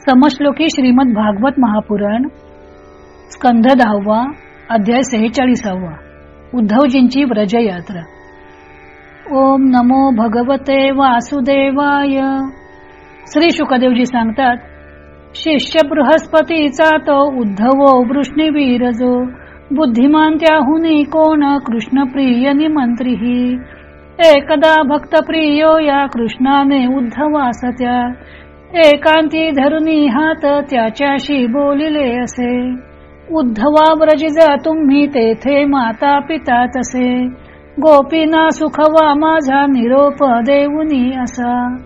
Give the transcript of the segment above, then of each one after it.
समश्लोकी श्रीमद भागवत महापुराण स्कंध दहावा अध्याय सेहेचाळीसावा उद्धवजींची व्रजयात्रा. ओम नमो भगवते वासुदेवाय. श्री शुकदेवजी सांगतात शिष्य बृहस्पतीचा तो उद्धवो वृष्णीवीरजो बुद्धिमान त्याहुनी कोण कृष्ण प्रिय निमंत्री एकदा भक्त प्रियो या कृष्णाने उद्धवास त्या एकांती धरुनी हात त्याच्याशी बोलिले असे. उद्धवा व्रजिजा तुम्ही तेथे माता पिता तसे. गोपीना सुखवा माझा निरोप देऊनी असा.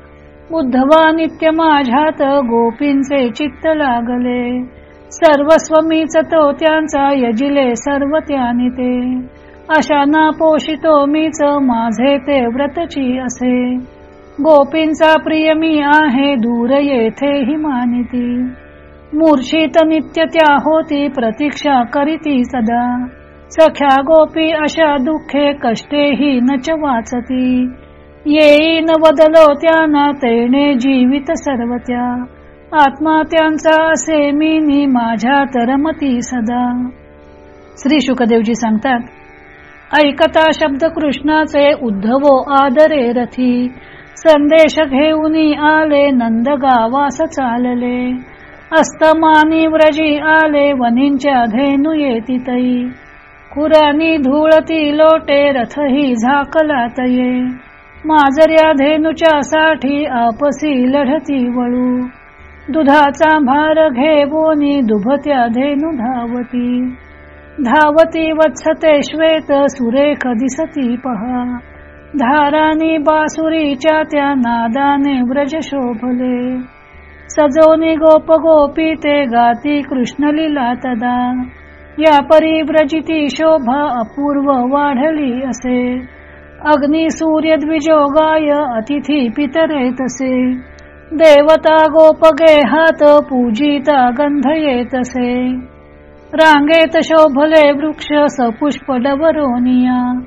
उद्धवा नित्य माझ्यात गोपींचे चित्त लागले. सर्वस्व मीच तो त्यांचा यजिले सर्व त्यानी ते. अशा ना पोषितो मीच माझे ते व्रतची असे. गोपींचा प्रिय मी आहे दूर येथे ही मानिती. मूर्छित नित्य त्या होती प्रतीक्षा करीती सदा. सख्या गोपी अशा दुःखे कष्टेही नच वाचती. येईन वदलो त्यांना तेने जीवित सर्व त्या आत्मा त्यांचा असे मी माझ्या तरमती सदा. श्री शुकदेवजी सांगतात ऐकता शब्द कृष्णाचे उद्धवो आदरे रथी. संदेश घेऊन आले नंद गावास चालले. अस्तमानी व्रजी आले वनींच्या धेनु येती तई. कुरानी धुळती लोटे रथही झाकला तये माजर्या धेनूच्या साठी आपसी लढती वळू. दुधाचा भार घेवोनी दुभत्या धेनु धावती. धावती वत्सते श्वेत सुरेख दिसती पहा. धारानी बासुरीच्या त्या नादाने व्रज शोभले. सजोनी गोप गोपी ते गाती कृष्णलीला तदा. या परी व्रजिती शोभा अपूर्व वाढली असे. अग्नी सूर्य द्विजोगाय अतिथी पितरे तसे. देवता गोप गेहात पूजिता गंध येतसे. रांगेत शोभले वृक्ष सपुष्प डवरोनिया.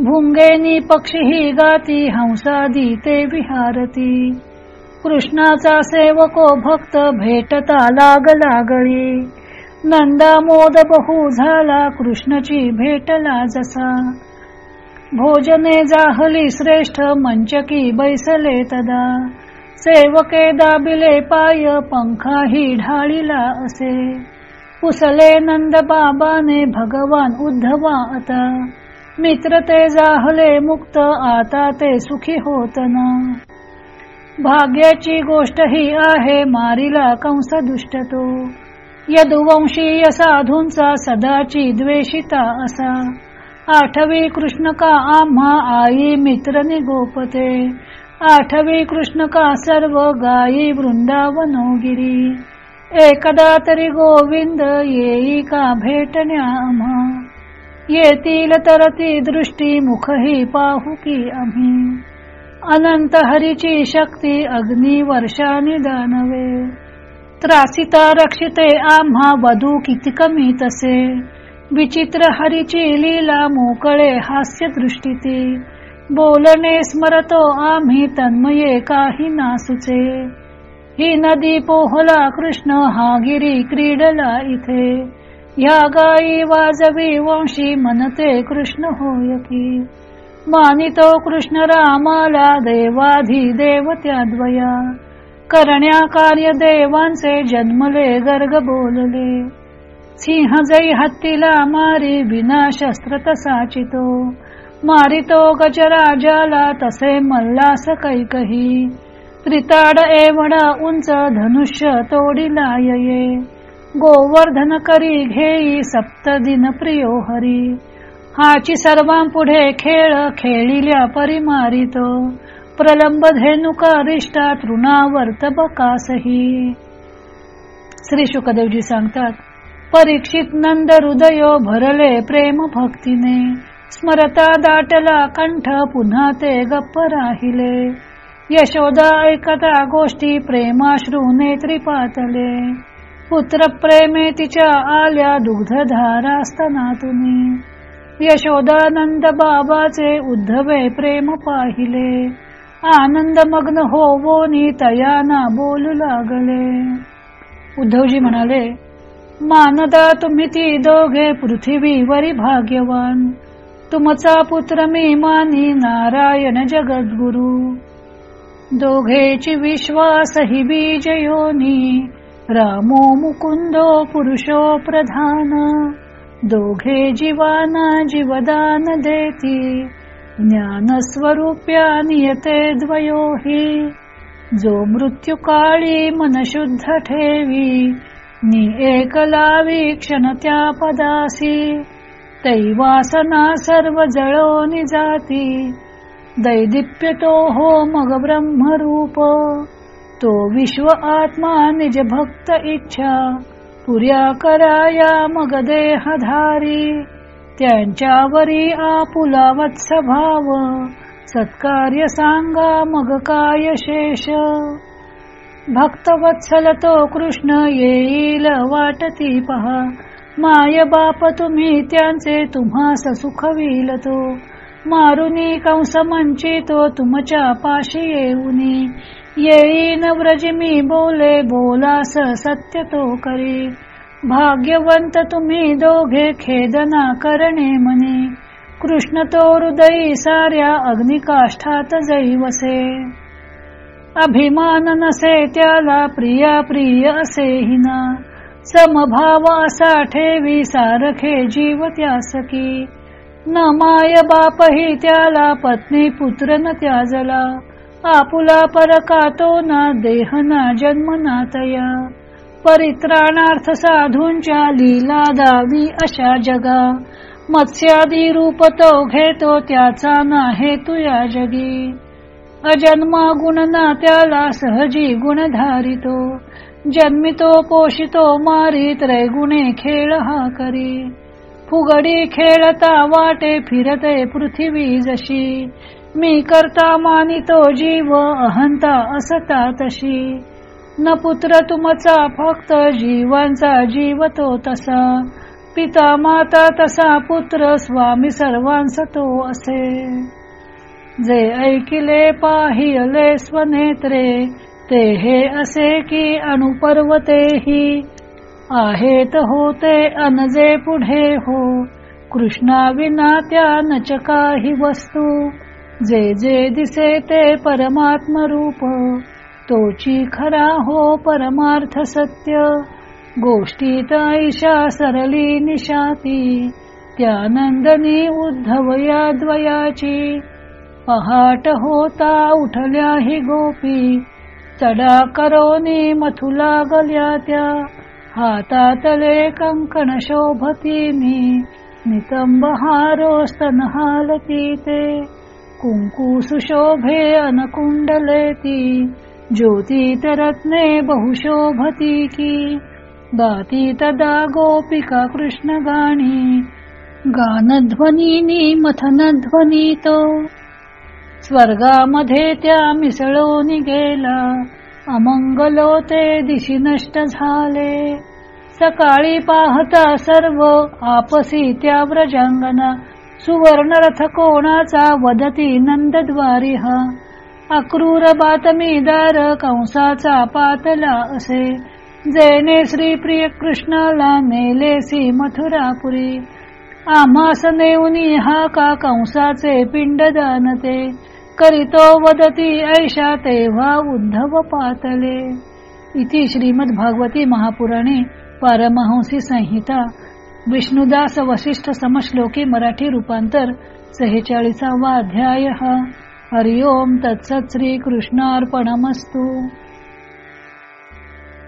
भुंगेनी पक्षी गाती हंसादी ते विहारती. कृष्णाचा सेवको भक्त भेटता लाग लागळी. नंदा मोद बहु झाला कृष्णची भेटला जसा. भोजने जाहली श्रेष्ठ मंचकी बैसले तदा. सेवके दाबिले पाय पंखाही ढाळीला असे. पुसले नंद बाबाने भगवान उद्धवा आता. मित्र ते जाहले मुक्त आता ते सुखी होत ना भाग्याची गोष्ट ही आहे मारिला कंस दुष्ट तो यदुवंशीय साधूंचा सदाची द्वेषिता असा. आठवी कृष्ण का आम्हा आई मित्र निगोपते आठवी कृष्ण का सर्व गायी वृंदावनोगिरी. एकदा तरी गोविंद येई का भेटण्या आम्हा. येतील तर ती दृष्टी मुखही पाहू की आम्ही. अनंत हरीची शक्ती अग्नी वर्षाने दानवे त्रासिता रक्षिते आम्हा वधू किती कमी तसे. विचित्र हरीची लीला मोकळे हास्य दृष्टीती. बोलणे स्मरतो आम्ही तन्मये काही नासुचे. ही नदी पोहला कृष्ण हा गिरी क्रीडला इथे. या गायी वाजवी वंशी मनते कृष्ण होय की. मानितो कृष्ण रामाला देवाधी देव द्वया. करण्या कार्य देवांचे जन्मले गर्ग बोलले. सिंह जई हत्तीला मारी विना शस्त्र तसाचितो मारितो गजराजाला तसे मल्लास कैकही. त्रिताड एवढा उंच धनुष्य तोडिला ये गोवर्धन करी घेई सप्तदिन प्रियो हरी. हाची सर्वांपुढे खेळ खेळिल्या परिमारितो. प्रलंब धेनुका रिष्टा तृणावर्त बकासही. श्री शुकदेवजी सांगतात परीक्षित नंद हृदयो भरले प्रेम भक्तीने. स्मरता दाटला कंठ पुन्हा ते गप्प राहिले. यशोदा ऐकता गोष्टी प्रेमाश्रू नेत्री पातले पुत्र प्रेमे तिच्या आल्या दुग्धधारा तुम्ही यशोदानंद बाबाचे उद्धवे प्रेम पाहिले. आनंद मग्न होवोनी तयाना बोलू लागले. उद्धवजी म्हणाले मानदा तुम्ही ती दोघे पृथ्वीवरी भाग्यवान. तुमचा पुत्र मी मानी नारायण जगद्गुरु. दोघेची विश्वास ही बीज योनी रामो मुकुंदो पुरुषो प्रधान दोघे जीवाना जीवदान देती ज्ञान स्वरूप्या नियते द्वयोही. जो मृत्युकाळी मन शुद्ध ठेवी नि एकलावी क्षण त्या पदासी. तैवासना सर्व जळो निजाती दैदिप्यतो हो मग ब्रह्मरूप. तो विश्व आत्मा निज भक्त इच्छा. पुर्या कराया मग देहधारी. त्यांच्यावरी आपुला वत्सभाव. सत्कार्य सांगा मग काय शेष. भक्त वत्सल तो कृष्ण येईल वाटती पहा. माय बाप तुम्ही त्यांचे तुम्हा सुखविल तो मारुनी कंस तो तुमच्या पाशी येऊनी. येईन व्रजी मी बोले बोलास सत्य तो करी. भाग्यवंत तुम्ही दोघे खेदना करणे म्हणे. कृष्ण तो हृदयी साऱ्या अग्निकाष्ठात जैवसे. अभिमान नसे त्याला प्रिया प्रिय असे हिना. समभाव असा ठेवी सारखे जीव त्यासकी न माय बापही त्याला पत्नी पुत्र न त्याजला. आपुला परकातो ना देह ना जन्म ना तया. परित्राणार्थ साधूंच्या लीला दावी अशा जगा. मत्स्यादी रूप तो घेतो त्याचा ना तुया या जगी. अजन्मा गुण ना त्याला सहजी गुण धारितो जन्मितो पोषितो मारी त्रैगुणे खेळ हा करी. फुगडी खेळता वाटे फिरते पृथ्वी जशी. मी करता मानितो जीव अहंता असता तशी. न पुत्र तुमचा फक्त जीवांचा जीव तो तसा. पिता माता तसा पुत्र स्वामी सर्वांस तो असे. जे ऐकिले पाहिले स्वनेत्रे ते हे असे की अणुपर्वतेही आहेत होते अनजे पुढे हो. कृष्णा विना त्या नच काही वस्तू. जे जे दिसे ते परमात्म रूप तोची खरा हो परमार्थ सत्य. गोष्टीत ऐशा सरली निशाती त्यानंदनी उद्धव या द्वयाची. पहाट होता उठल्या ही गोपी चढा करोनी मथुला गल्या त्या. हातातले कंकण शोभती मी नितंब हारो स्तन हालती ते कुंकू सुशोभे अनकुंडले ती ज्योती रत्ने बहुशोभती की। गाती तदा गोपिका कृष्ण गाणी गानध्वनी मथनध्वनी तो स्वर्गामध्ये त्या मिसळून गेला अमंगलो ते दिशी नष्ट झाले। सकाळी पाहता सर्व आपसी त्या व्रजांगना सुवर्ण रथ कोणाचा वदती नंदद्वारी हा. अक्रूर बातमीदार कंसाचा पातला असे. जेने श्री प्रिय कृष्णाला नेलेसी मथुरापुरी. आम्हास नेऊनी हा का कंसाचे पिंड दानते करीतो वदती ऐशा तेव्हा उद्धव पातले. इति श्रीमद भागवती महापुराणे पारमहंसी संहिता विष्णुदास वशिष्ठ समश्लोकी मराठी रूपांतर सहेचाळीसावा अध्याय हरिओम तत्सत श्री कृष्णार्पणमस्तू